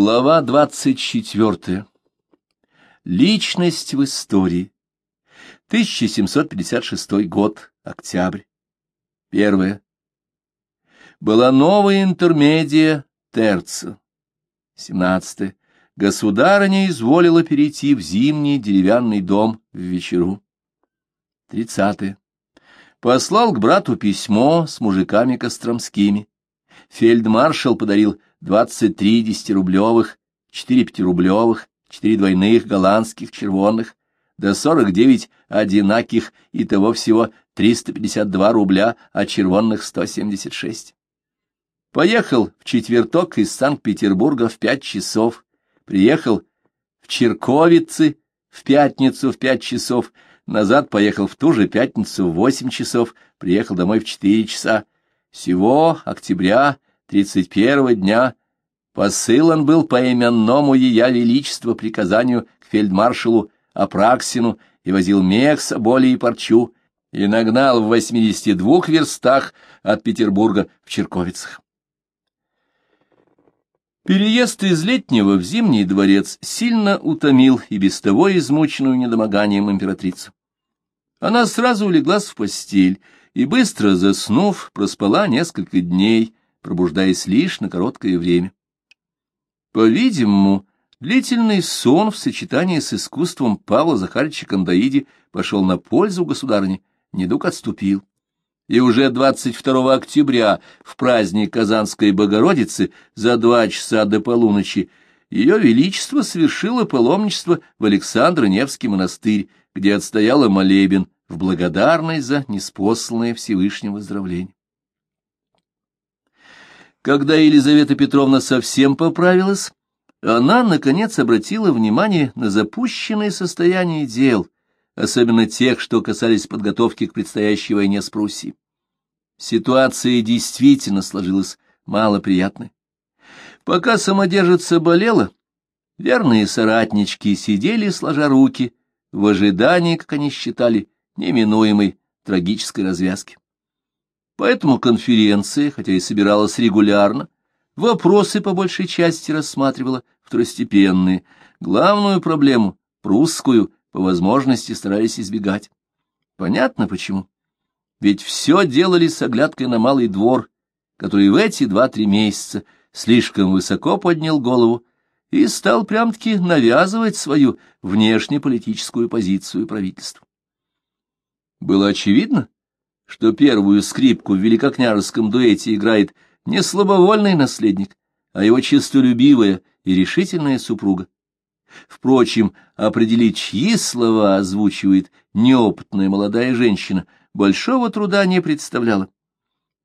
Глава двадцать четвертая. Личность в истории. 1756 год, октябрь. Первое. Была новая интермедия терца. 17. Государыня изволила перейти в зимний деревянный дом в вечеру. 30. Послал к брату письмо с мужиками костромскими. Фельдмаршал подарил двадцать три десятирублевых, четыре пятирублевых, четыре двойных голландских червонных, до сорок девять одинаких, и того всего триста пятьдесят два рубля, а червонных сто семьдесят шесть. Поехал в четверток из Санкт-Петербурга в пять часов, приехал в Черковицы в пятницу в пять часов, назад поехал в ту же пятницу в восемь часов, приехал домой в четыре часа. Всего октября тридцать первого дня посылан был по именному Ея Величества приказанию к фельдмаршалу Апраксину и возил мех, соболи и парчу, и нагнал в восьмидесяти двух верстах от Петербурга в Черковицах. Переезд из летнего в зимний дворец сильно утомил и без того измученную недомоганием императрицу. Она сразу улеглась в постель и, быстро заснув, проспала несколько дней, пробуждаясь лишь на короткое время. По-видимому, длительный сон в сочетании с искусством Павла Захаровича Кандаиди пошел на пользу государыне, недуг отступил. И уже 22 октября, в праздник Казанской Богородицы, за два часа до полуночи, ее Величество совершило паломничество в Александро-Невский монастырь, где отстояла молебен в благодарность за неспосланное Всевышним выздоровление. Когда Елизавета Петровна совсем поправилась, она, наконец, обратила внимание на запущенное состояние дел, особенно тех, что касались подготовки к предстоящей войне с Пруссией. Ситуация действительно сложилась малоприятной. Пока самодержица болела, верные соратнички сидели, сложа руки, в ожидании, как они считали, неминуемой трагической развязки. Поэтому конференция, хотя и собиралась регулярно, вопросы по большей части рассматривала второстепенные, главную проблему, прусскую, по возможности старались избегать. Понятно почему. Ведь все делали с оглядкой на малый двор, который в эти два-три месяца слишком высоко поднял голову и стал прям-таки навязывать свою внешнеполитическую позицию правительству. Было очевидно, что первую скрипку в великокняжеском дуэте играет не слабовольный наследник, а его честолюбивая и решительная супруга. Впрочем, определить, чьи слова озвучивает неопытная молодая женщина, большого труда не представляла.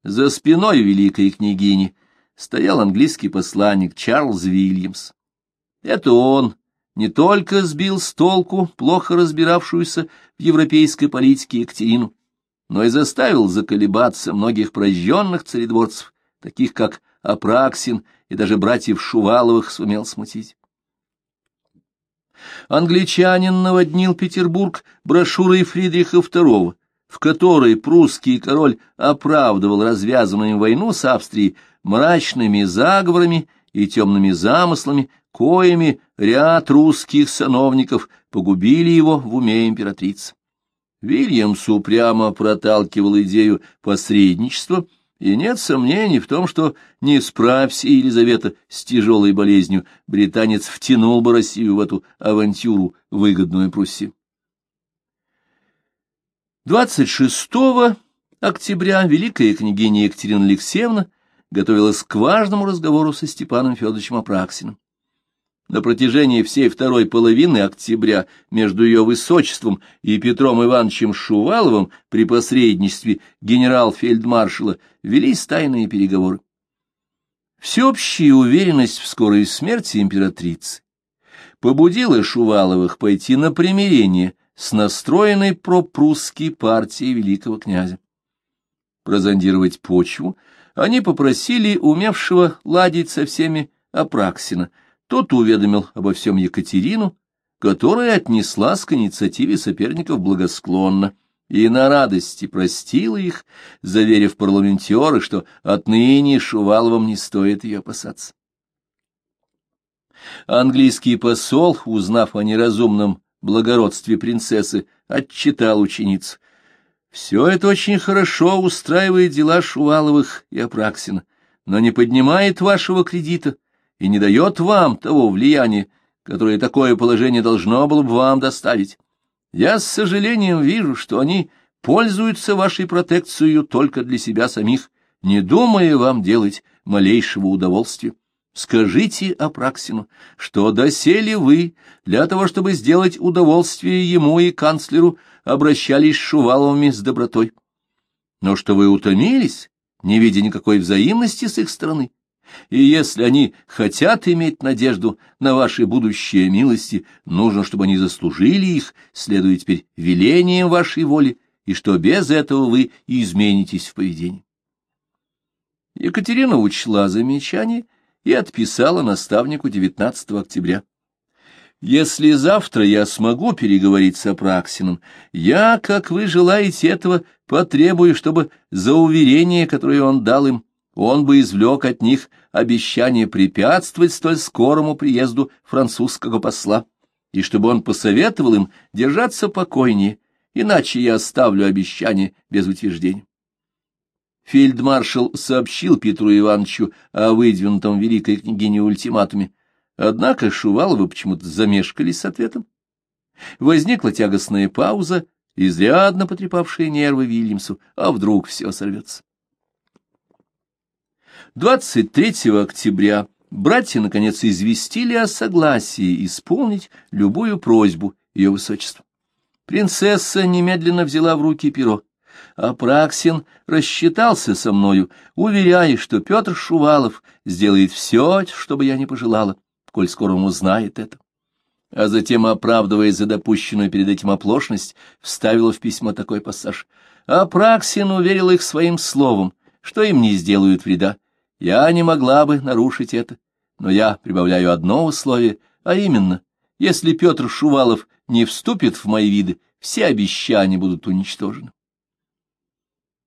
За спиной великой княгини стоял английский посланник Чарльз Вильямс. Это он не только сбил с толку плохо разбиравшуюся в европейской политике Екатерину, но и заставил заколебаться многих прожженных царедворцев, таких как Апраксин и даже братьев Шуваловых сумел смутить. Англичанин наводнил Петербург брошюрой Фридриха II, в которой прусский король оправдывал развязанную войну с Австрией мрачными заговорами и темными замыслами, коими ряд русских сановников погубили его в уме императрицы. Вильямс упрямо проталкивал идею посредничества, и нет сомнений в том, что не справься Елизавета с тяжелой болезнью, британец втянул бы Россию в эту авантюру, выгодную Пруссии. 26 октября великая княгиня Екатерина Алексеевна готовилась к важному разговору со Степаном Федоровичем Апраксиным. На протяжении всей второй половины октября между ее высочеством и Петром Ивановичем Шуваловым при посредничестве генерал-фельдмаршала велись тайные переговоры. Всеобщая уверенность в скорой смерти императрицы побудила Шуваловых пойти на примирение с настроенной пропрусской партией великого князя. Прозондировать почву они попросили умевшего ладить со всеми Апраксина — тот уведомил обо всем Екатерину, которая отнеслась к инициативе соперников благосклонно и на радости простила их, заверив парламентеры, что отныне Шуваловым не стоит ее опасаться. Английский посол, узнав о неразумном благородстве принцессы, отчитал ученицу. Все это очень хорошо устраивает дела Шуваловых и Апраксина, но не поднимает вашего кредита и не дает вам того влияния, которое такое положение должно было бы вам доставить. Я с сожалением вижу, что они пользуются вашей протекцией только для себя самих, не думая вам делать малейшего удовольствия. Скажите Апраксину, что доселе вы, для того, чтобы сделать удовольствие ему и канцлеру, обращались с Шуваловыми с добротой. Но что вы утомились, не видя никакой взаимности с их стороны, и если они хотят иметь надежду на ваши будущие милости, нужно, чтобы они заслужили их, следуя теперь велением вашей воли, и что без этого вы изменитесь в поведении. Екатерина учла замечание и отписала наставнику 19 октября. Если завтра я смогу переговорить с Апраксиным, я, как вы желаете этого, потребую, чтобы за уверение, которое он дал им, он бы извлек от них обещание препятствовать столь скорому приезду французского посла, и чтобы он посоветовал им держаться покойнее, иначе я оставлю обещание без утверждения. Фельдмаршал сообщил Петру Ивановичу о выдвинутом великой княгине ультиматуме, однако Шуваловы почему-то замешкались с ответом. Возникла тягостная пауза, изрядно потрепавшая нервы Вильямсу, а вдруг все сорвется. 23 октября братья, наконец, известили о согласии исполнить любую просьбу ее высочества. Принцесса немедленно взяла в руки перо. Апраксин рассчитался со мною, уверяя, что Петр Шувалов сделает все, что бы я не пожелала, коль скоро он узнает это. А затем, оправдываясь за допущенную перед этим оплошность, вставила в письмо такой пассаж. Апраксин уверил их своим словом, что им не сделают вреда, я не могла бы нарушить это, но я прибавляю одно условие, а именно, если Петр Шувалов не вступит в мои виды, все обещания будут уничтожены.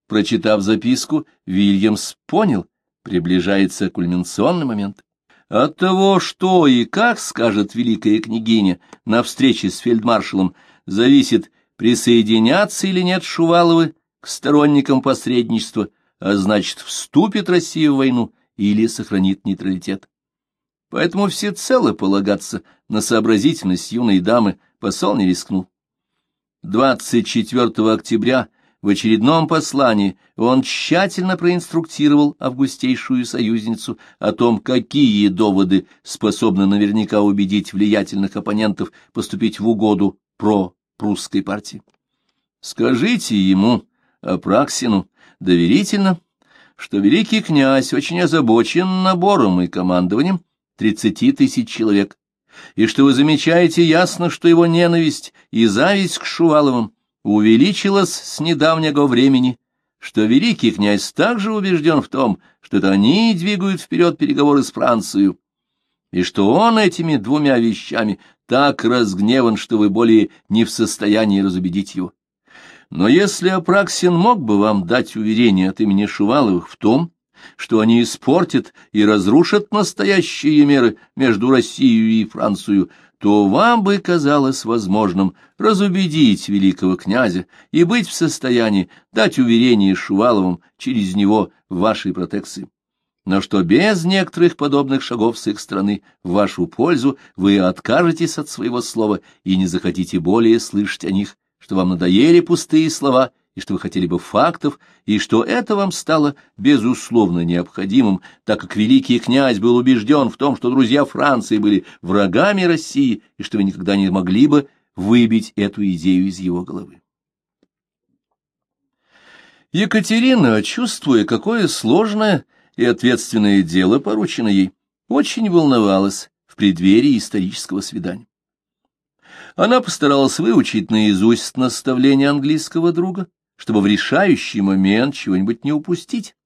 Прочитав записку, Вильямс понял, приближается кульминационный момент. От того, что и как скажет великая княгиня на встрече с фельдмаршалом, зависит, присоединятся или нет Шуваловы к сторонникам посредничества а значит, вступит Россия в войну или сохранит нейтралитет. Поэтому всецело полагаться на сообразительность юной дамы посол не рискнул. 24 октября в очередном послании он тщательно проинструктировал августейшую союзницу о том, какие доводы способны наверняка убедить влиятельных оппонентов поступить в угоду про-прусской партии. Скажите ему, Апраксину, доверительно, что великий князь очень озабочен набором и командованием тридцати тысяч человек, и что вы замечаете ясно, что его ненависть и зависть к Шуваловым увеличилась с недавнего времени, что великий князь также убежден в том, что это они двигают вперед переговоры с Францией, и что он этими двумя вещами так разгневан, что вы более не в состоянии разубедить его. Но если Апраксин мог бы вам дать уверение от имени Шуваловых в том, что они испортят и разрушат настоящие меры между Россией и Францией, то вам бы казалось возможным разубедить великого князя и быть в состоянии дать уверение Шуваловым через него в вашей протекции. Но что без некоторых подобных шагов с их стороны в вашу пользу вы откажетесь от своего слова и не захотите более слышать о них, что вам надоели пустые слова и что вы хотели бы фактов, и что это вам стало безусловно необходимым, так как великий князь был убежден в том, что друзья Франции были врагами России, и что вы никогда не могли бы выбить эту идею из его головы. Екатерина, чувствуя, какое сложное и ответственное дело поручено ей, очень волновалась в преддверии исторического свидания. Она постаралась выучить наизусть наставление английского друга, чтобы в решающий момент чего-нибудь не упустить.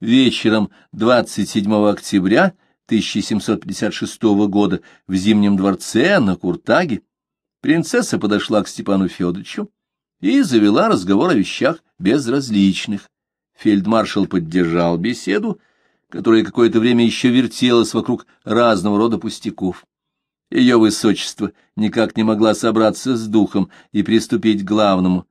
Вечером 27 октября 1756 года в Зимнем дворце на Куртаге принцесса подошла к Степану Федоровичу и завела разговор о вещах безразличных. Фельдмаршал поддержал беседу, которая какое-то время еще вертелась вокруг разного рода пустяков. Ее высочество никак не могла собраться с духом и приступить к главному.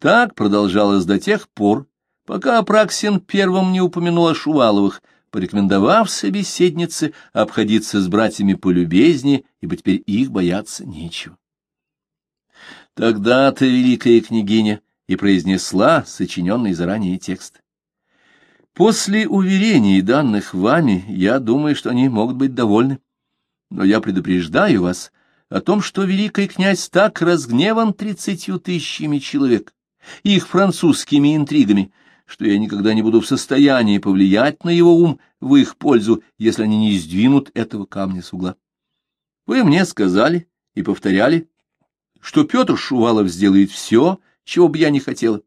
Так продолжалось до тех пор, пока Апраксин первым не упомянул о Шуваловых, порекомендовав собеседнице обходиться с братьями полюбезнее, ибо теперь их бояться нечего. Тогда-то великая княгиня и произнесла сочиненный заранее текст. После уверений, данных вами, я думаю, что они могут быть довольны. Но я предупреждаю вас о том, что великий князь так разгневан тридцатью тысячами человек, их французскими интригами, что я никогда не буду в состоянии повлиять на его ум в их пользу, если они не сдвинут этого камня с угла. Вы мне сказали и повторяли, что Петр Шувалов сделает все, чего бы я не хотела.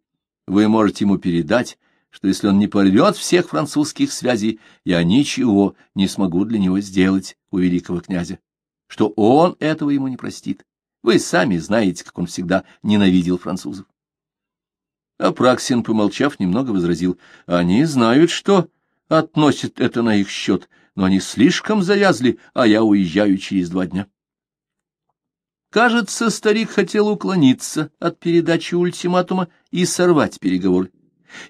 Вы можете ему передать, что если он не порвет всех французских связей, я ничего не смогу для него сделать у великого князя, что он этого ему не простит. Вы сами знаете, как он всегда ненавидел французов. Апраксин, помолчав, немного возразил. Они знают, что относят это на их счет, но они слишком завязли, а я уезжаю через два дня. Кажется, старик хотел уклониться от передачи ультиматума и сорвать переговоры.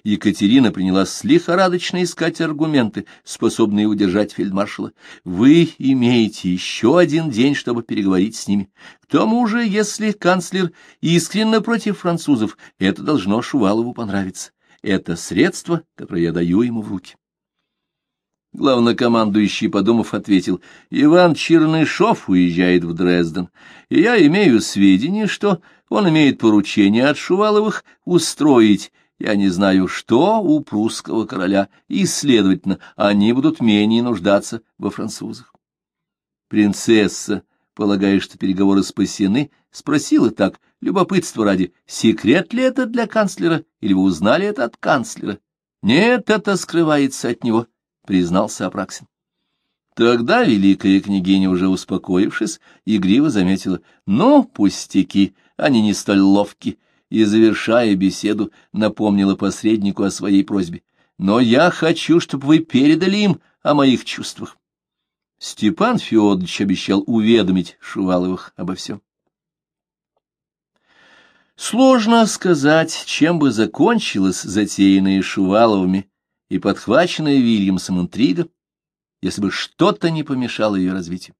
Екатерина принялась лихорадочно искать аргументы, способные удержать фельдмаршала. Вы имеете еще один день, чтобы переговорить с ними. К тому же, если канцлер искренне против французов, это должно Шувалову понравиться. Это средство, которое я даю ему в руки. Главнокомандующий, подумав, ответил, «Иван Чернышов уезжает в Дрезден, и я имею сведения, что он имеет поручение от Шуваловых устроить я не знаю, что у прусского короля, и, следовательно, они будут менее нуждаться во французах. Принцесса, полагая, что переговоры спасены, спросила так, любопытство ради, секрет ли это для канцлера, или вы узнали это от канцлера? Нет, это скрывается от него, признался Апраксин. Тогда великая княгиня, уже успокоившись, игриво заметила, ну, пустяки, они не столь ловки, и, завершая беседу, напомнила посреднику о своей просьбе. «Но я хочу, чтобы вы передали им о моих чувствах». Степан Федорович обещал уведомить Шуваловых обо всем. Сложно сказать, чем бы закончилась затеянная Шуваловыми и подхваченная Вильямсом интрига, если бы что-то не помешало ее развитию.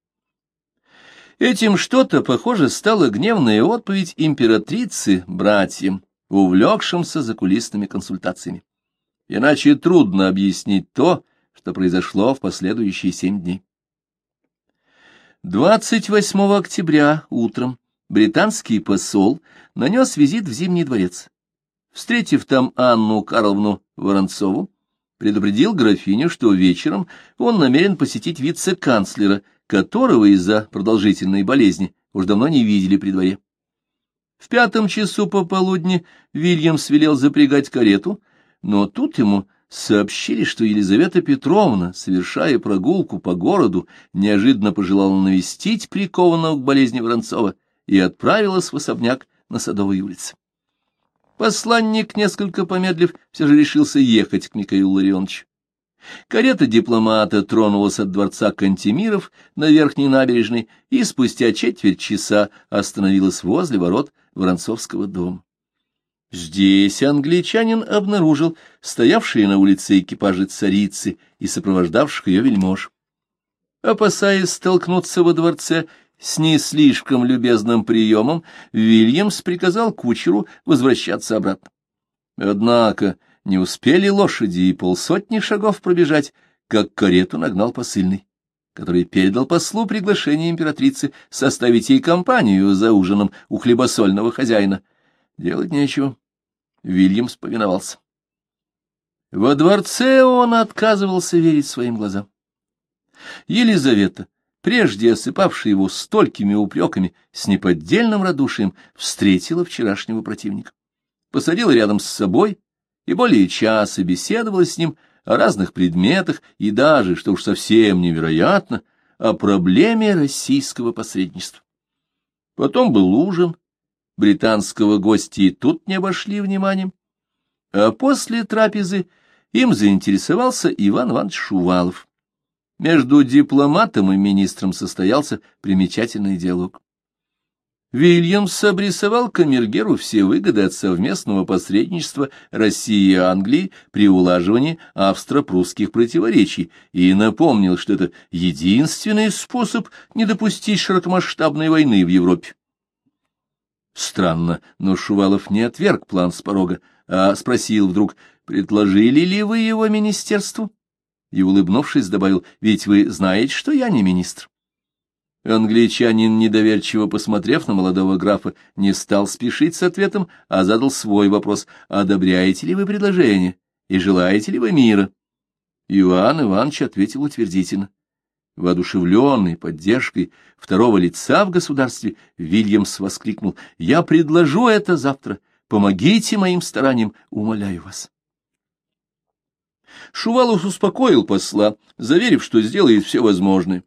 Этим что-то, похоже, стала гневная отповедь императрицы братьям, увлекшимся закулисными консультациями. Иначе трудно объяснить то, что произошло в последующие семь дней. 28 октября утром британский посол нанес визит в Зимний дворец. Встретив там Анну Карловну Воронцову, предупредил графиню, что вечером он намерен посетить вице-канцлера, которого из-за продолжительной болезни уж давно не видели при дворе. В пятом часу пополудни Вильямс велел запрягать карету, но тут ему сообщили, что Елизавета Петровна, совершая прогулку по городу, неожиданно пожелала навестить прикованного к болезни Воронцова и отправилась в особняк на Садовой улице. Посланник, несколько помедлив, все же решился ехать к Михаилу Ларионовичу. Карета дипломата тронулась от дворца Кантемиров на верхней набережной и спустя четверть часа остановилась возле ворот Воронцовского дома. Здесь англичанин обнаружил стоявшие на улице экипажи царицы и сопровождавших ее вельмож. Опасаясь столкнуться во дворце с не слишком любезным приемом, Вильямс приказал кучеру возвращаться обратно. Однако не успели лошади и полсотни шагов пробежать, как карету нагнал посыльный, который передал послу приглашение императрицы составить ей компанию за ужином у хлебосольного хозяина. Делать нечего. Вильямс повиновался. Во дворце он отказывался верить своим глазам. Елизавета, прежде осыпавшая его столькими упреками, с неподдельным радушием встретила вчерашнего противника. Посадила рядом с собой, и более часа беседовала с ним о разных предметах и даже, что уж совсем невероятно, о проблеме российского посредничества. Потом был ужин, британского гостя и тут не обошли вниманием, а после трапезы им заинтересовался Иван Иванович Шувалов. Между дипломатом и министром состоялся примечательный диалог. Вильямс обрисовал Камергеру все выгоды от совместного посредничества России и Англии при улаживании австро-прусских противоречий и напомнил, что это единственный способ не допустить широкомасштабной войны в Европе. Странно, но Шувалов не отверг план с порога, а спросил вдруг, предложили ли вы его министерству? И, улыбнувшись, добавил, ведь вы знаете, что я не министр. Англичанин, недоверчиво посмотрев на молодого графа, не стал спешить с ответом, а задал свой вопрос, одобряете ли вы предложение и желаете ли вы мира? Иван Иванович ответил утвердительно. Воодушевленный поддержкой второго лица в государстве, Вильямс воскликнул, «Я предложу это завтра. Помогите моим стараниям, умоляю вас». Шувалов успокоил посла, заверив, что сделает все возможное.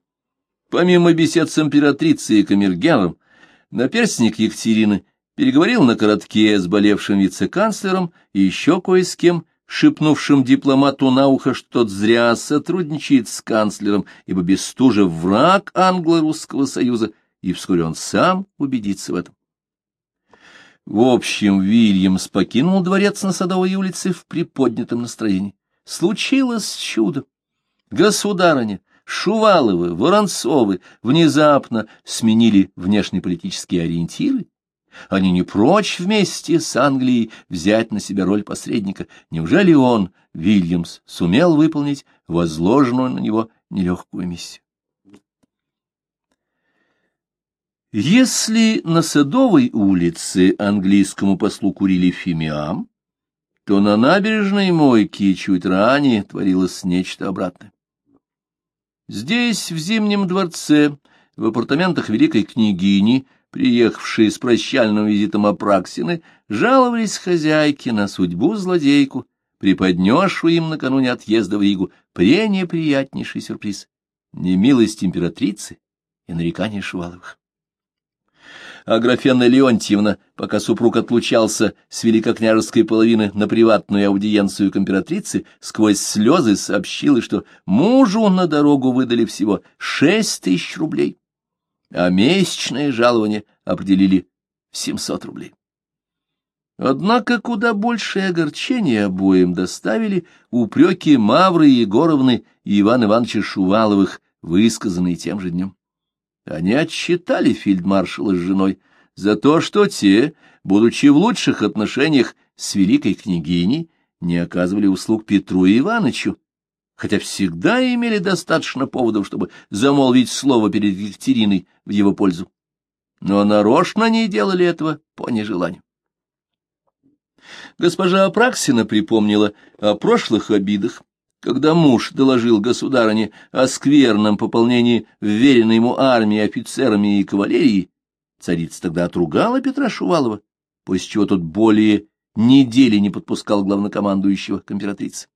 Помимо бесед с императрицей и камергером, наперстник Екатерины переговорил на коротке с болевшим вице-канцлером и еще кое с кем, шепнувшим дипломату на ухо, что тот зря сотрудничает с канцлером, ибо Бестужев враг англо-русского союза, и вскоре он сам убедится в этом. В общем, Вильямс покинул дворец на Садовой улице в приподнятом настроении. Случилось чудо. Государыня, Шуваловы, Воронцовы внезапно сменили внешнеполитические ориентиры. Они не прочь вместе с Англией взять на себя роль посредника. Неужели он, Вильямс, сумел выполнить возложенную на него нелегкую миссию? Если на Садовой улице английскому послу курили фимиам, то на набережной мойки чуть ранее творилось нечто обратное. Здесь, в Зимнем дворце, в апартаментах великой княгини, приехавшие с прощальным визитом Апраксины, жаловались хозяйки на судьбу-злодейку, преподнесшую им накануне отъезда в Ригу пренеприятнейший сюрприз — немилость императрицы и нарекания Шуваловых. Аграфена Леонтьевна, пока супруг отлучался с великокняжеской половины на приватную аудиенцию к императрице, сквозь слезы сообщила, что мужу на дорогу выдали всего шесть тысяч рублей, а месячное жалование определили в семьсот рублей. Однако куда большее огорчение обоим доставили упреки Мавры Егоровны и Ивана Ивановича Шуваловых, высказанные тем же днем. Они отчитали фельдмаршала с женой за то, что те, будучи в лучших отношениях с великой княгиней, не оказывали услуг Петру и Иванычу, хотя всегда имели достаточно поводов, чтобы замолвить слово перед Екатериной в его пользу. Но нарочно не делали этого по нежеланию. Госпожа Апраксина припомнила о прошлых обидах, когда муж доложил государыне о скверном пополнении вверенной ему армии офицерами и кавалерией, царица тогда отругала Петра Шувалова, после чего тот более недели не подпускал главнокомандующего к императрице.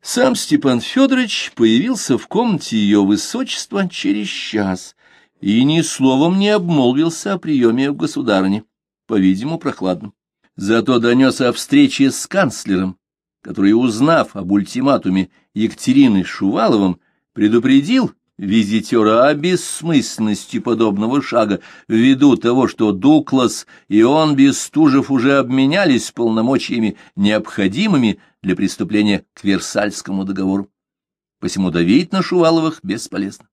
Сам Степан Федорович появился в комнате ее высочества через час и ни словом не обмолвился о приеме в государыне, по-видимому, прохладном. Зато донес о встрече с канцлером, который, узнав об ультиматуме Екатерины Шуваловым, предупредил визитера о бессмысленности подобного шага ввиду того, что Дуклас и он Бестужев уже обменялись полномочиями, необходимыми для преступления к Версальскому договору. Посему давить на Шуваловых бесполезно.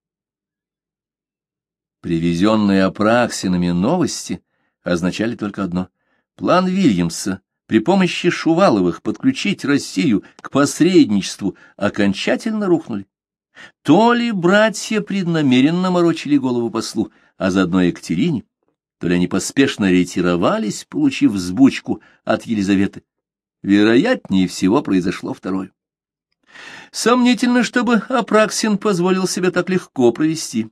Привезенные Апраксинами новости означали только одно — план Вильямса при помощи Шуваловых подключить Россию к посредничеству окончательно рухнули. То ли братья преднамеренно морочили голову послу, а заодно Екатерине, то ли они поспешно ретировались, получив взбучку от Елизаветы. Вероятнее всего произошло второе. Сомнительно, чтобы Апраксин позволил себя так легко провести.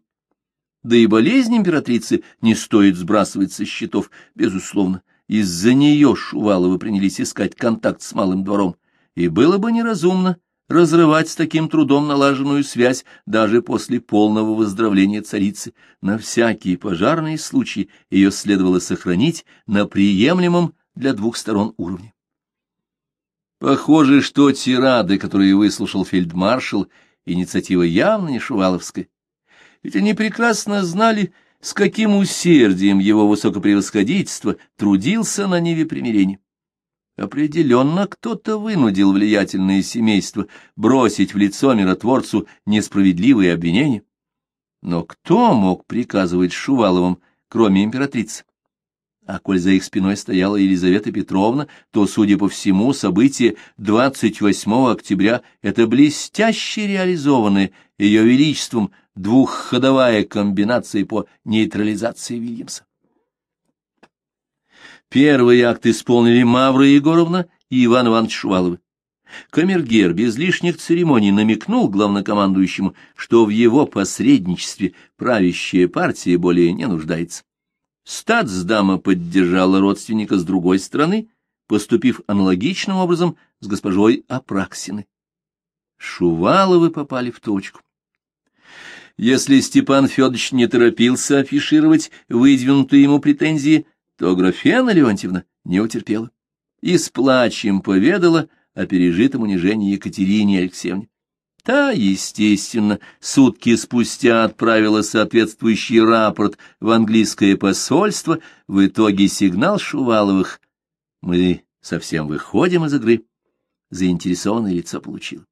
Да и болезнь императрицы не стоит сбрасывать со счетов, безусловно. Из-за нее Шуваловы принялись искать контакт с малым двором, и было бы неразумно разрывать с таким трудом налаженную связь даже после полного выздоровления царицы. На всякий пожарный случай ее следовало сохранить на приемлемом для двух сторон уровне. Похоже, что тирады, которые выслушал фельдмаршал, инициатива явно не шуваловская. Ведь они прекрасно знали, с каким усердием его высокопревосходительство трудился на ниве примирения. Определенно кто-то вынудил влиятельное семейство бросить в лицо миротворцу несправедливые обвинения. Но кто мог приказывать Шуваловым, кроме императрицы? А коль за их спиной стояла Елизавета Петровна, то, судя по всему, событие 28 октября — это блестяще реализованное ее величеством двухходовая комбинация по нейтрализации Вильямса. Первый акт исполнили Мавра Егоровна и Иван Иванович Шуваловы. Камергер без лишних церемоний намекнул главнокомандующему, что в его посредничестве правящая партия более не нуждается. Статсдама поддержала родственника с другой стороны, поступив аналогичным образом с госпожой Апраксиной. Шуваловы попали в точку. Если Степан Федорович не торопился афишировать выдвинутые ему претензии, то Графена Леонтьевна не утерпела и с плачем поведала о пережитом унижении Екатерине Алексеевне. Та, естественно, сутки спустя отправила соответствующий рапорт в английское посольство, в итоге сигнал Шуваловых. Мы совсем выходим из игры. Заинтересованное лицо получил.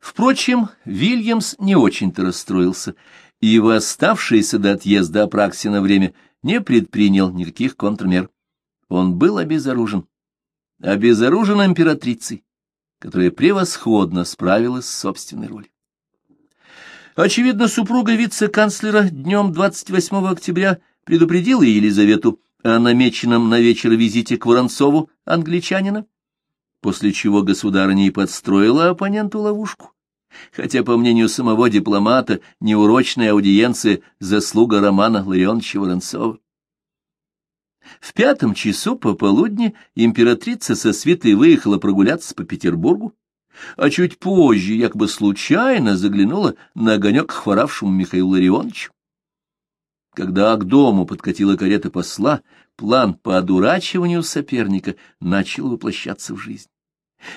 Впрочем, Вильямс не очень-то расстроился, и в оставшееся до отъезда Апраксина время не предпринял никаких контрмер. Он был обезоружен. Обезоружен императрицей которая превосходно справилась с собственной ролью. Очевидно, супруга вице-канцлера днем 28 октября предупредила Елизавету о намеченном на вечер визите к Воронцову, англичанина, после чего государыня и подстроила оппоненту ловушку. Хотя, по мнению самого дипломата, неурочная аудиенция — заслуга Романа Ларионовича Воронцова. В пятом часу пополудни императрица со свитой выехала прогуляться по Петербургу, а чуть позже, якобы случайно, заглянула на огонек хворавшему Михаилу Ларионовичу. Когда к дому подкатила карета посла, план по одурачиванию соперника начал воплощаться в жизнь.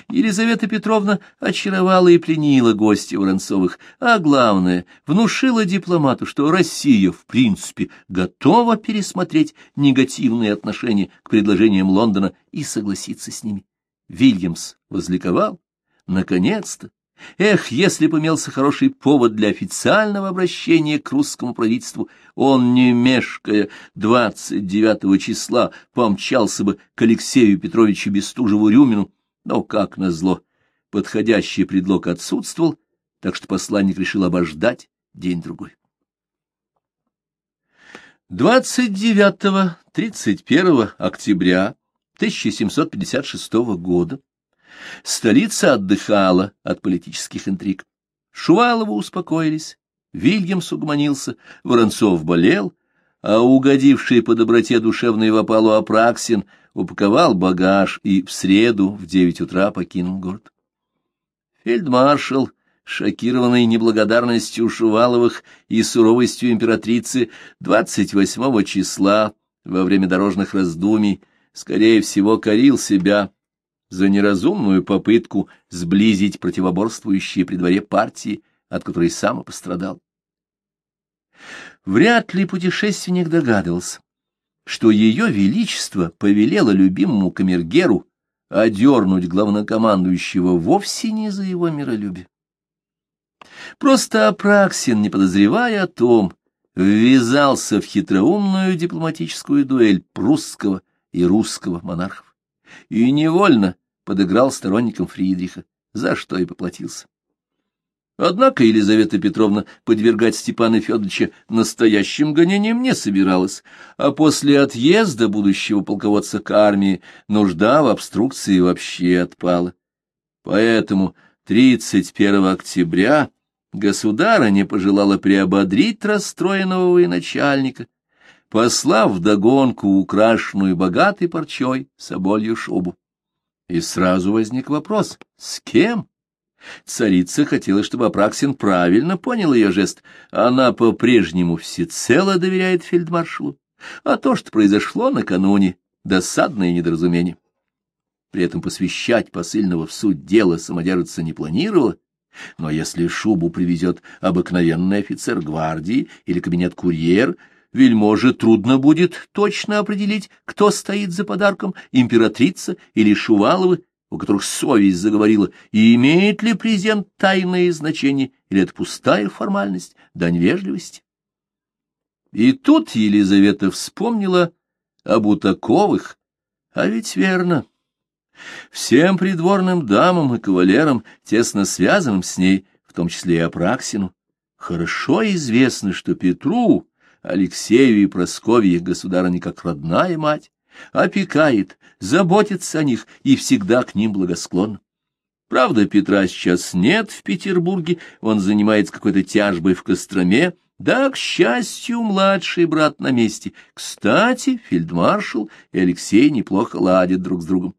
Елизавета Петровна очаровала и пленила гостя Воронцовых, а главное, внушила дипломату, что Россия, в принципе, готова пересмотреть негативные отношения к предложениям Лондона и согласиться с ними. Вильямс возликовал. Наконец-то! Эх, если бы имелся хороший повод для официального обращения к русскому правительству, он, не мешкая, 29 числа помчался бы к Алексею Петровичу Бестужеву-Рюмину, но, как назло, подходящий предлог отсутствовал, так что посланник решил обождать день-другой. 29-31 октября 1756 года столица отдыхала от политических интриг. Шуваловы успокоились, Вильямс угомонился, Воронцов болел, а угодивший по доброте душевной в опалу Апраксин — упаковал багаж и в среду в девять утра покинул город. Фельдмаршал, шокированный неблагодарностью Шуваловых и суровостью императрицы, 28 числа во время дорожных раздумий, скорее всего, корил себя за неразумную попытку сблизить противоборствующие при дворе партии, от которой сам и пострадал. Вряд ли путешественник догадывался, что ее величество повелело любимому камергеру одернуть главнокомандующего вовсе не за его миролюбие. Просто Апраксин, не подозревая о том, ввязался в хитроумную дипломатическую дуэль прусского и русского монархов и невольно подыграл сторонникам Фридриха, за что и поплатился. Однако Елизавета Петровна подвергать Степана Федоровича настоящим гонениям не собиралась, а после отъезда будущего полководца к армии нужда в обструкции вообще отпала. Поэтому 31 октября государыня пожелала приободрить расстроенного военачальника, послав вдогонку украшенную богатой парчой соболью шубу. И сразу возник вопрос — с кем? Царица хотела, чтобы Апраксин правильно понял ее жест. Она по-прежнему всецело доверяет фельдмаршалу. А то, что произошло накануне, досадное недоразумение. при этом посвящать посыльного в суть дела самодержица не планировала, но если шубу привезет обыкновенный офицер гвардии или кабинет-курьер, вельможе трудно будет точно определить, кто стоит за подарком, императрица или Шуваловы, у которых совесть заговорила, и имеет ли презент тайное значение, или это пустая формальность, дань вежливости. И тут Елизавета вспомнила об Утаковых, а ведь верно. Всем придворным дамам и кавалерам, тесно связанным с ней, в том числе и Апраксину, хорошо известно, что Петру, Алексею и Прасковье государыня как родная мать, опекает, заботится о них и всегда к ним благосклонна. Правда, Петра сейчас нет в Петербурге, он занимается какой-то тяжбой в Костроме, да, к счастью, младший брат на месте. Кстати, фельдмаршал и Алексей неплохо ладят друг с другом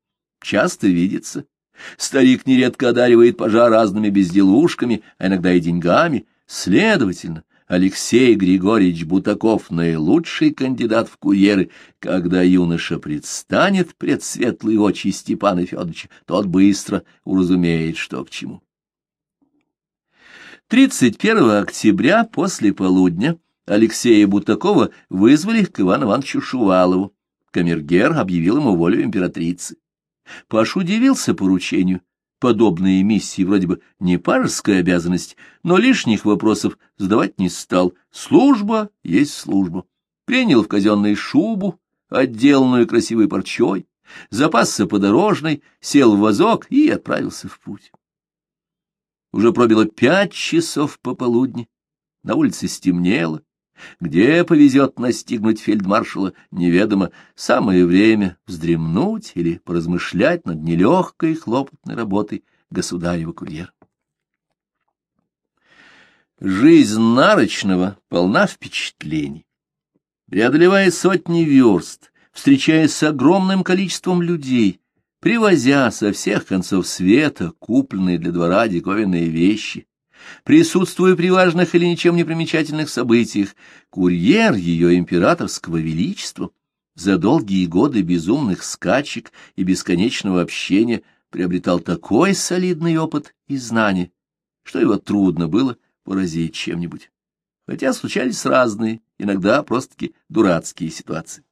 часто видится. Старик нередко одаривает пожар разными безделушками, а иногда и деньгами. Следовательно, Алексей Григорьевич Бутаков — наилучший кандидат в курьеры. Когда юноша предстанет пред светлые очи Степана Федоровича, тот быстро уразумеет, что к чему. 31 октября после полудня Алексея Бутакова вызвали к Ивану Ивановичу Шувалову. Камергер объявил ему волю императрицы. Паш удивился поручению. Подобные миссии вроде бы не парская обязанность, но лишних вопросов задавать не стал. Служба есть служба. Принял в казенной шубу, отделанную красивой парчой, запасся подорожной, сел в вазок и отправился в путь. Уже пробило пять часов пополудни, на улице стемнело, где повезет настигнуть фельдмаршала, неведомо. Самое время вздремнуть или поразмышлять над нелегкой хлопотной работой государева курьера. Жизнь Нарочного полна впечатлений. Преодолевая сотни верст, встречаясь с огромным количеством людей, привозя со всех концов света купленные для двора диковинные вещи, Присутствуя при важных или ничем не примечательных событиях, курьер ее императорского величества за долгие годы безумных скачек и бесконечного общения приобретал такой солидный опыт и знания, что его трудно было поразить чем-нибудь. Хотя случались разные, иногда просто-таки дурацкие ситуации.